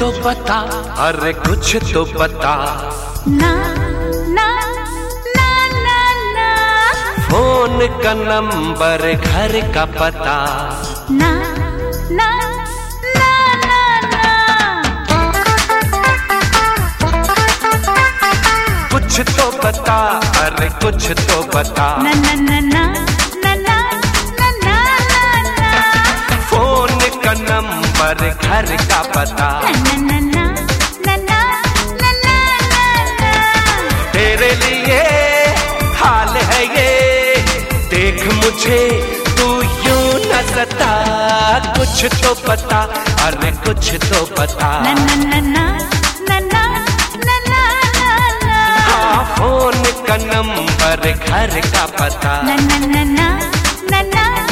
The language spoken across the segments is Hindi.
तो बता अरे कुछ तो बता ना ना ना ना ना। फ़ोन का नंबर घर का पता। ना ना ना ना ना। कुछ तो बता अरे कुछ तो बता ना ना ना ना। पर घर का पता। तेरे लिए हाल है ये। देख मुझे, तू यूँ न सता। कुछ तो पता, अरे कुछ तो पता। हाँ, फ़ोन का नंबर घर का पता। ना ना ना ना ना।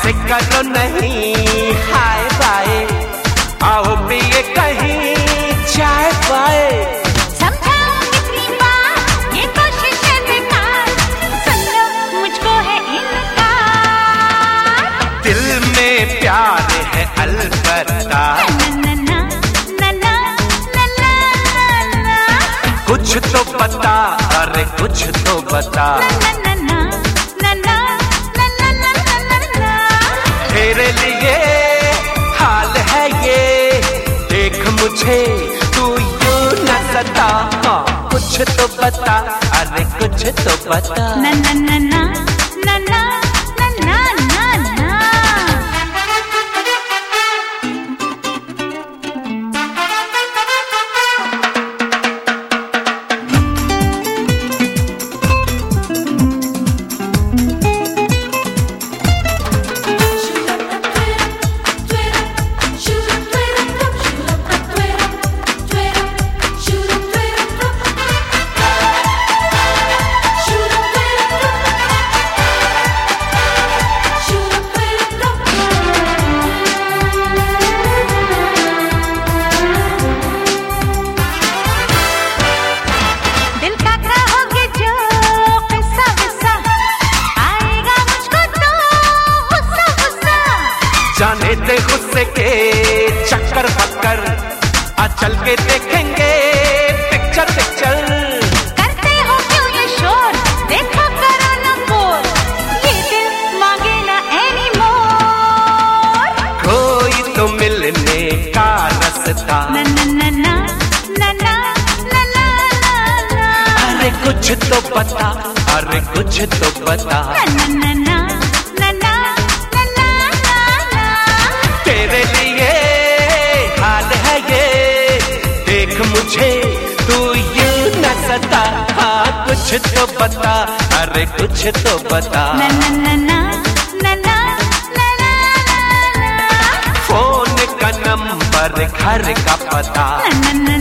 ऐसे करो नहीं। Hi bye. आओ पिए कहीं। चाय पाए कुछ तो बता। अरे कुछ तो बता ना, ना, ना, ना, ना, ना, ना, तेरे लिए हाल है ये। देख मुझे तू यू न सता। हाँ, कुछ तो पता अरे कुछ तो पता ना ना ना ना ना ना। चल के देखेंगे पिक्चर पिक्चर करते हो क्यों ये शोर देखो करो न बोल ये दिल मांगे ना एनी मोर कोई तो मिलने का रास्ता ना ना ना ना ना ना ना ना ना अरे कुछ तो बता अरे कुछ तो ना ना ना ना कुछ तो बता अरे कुछ तो बता ना ना ना ना ना ना ना ना ना फ़ोन का नंबर घर का पता ना ना ना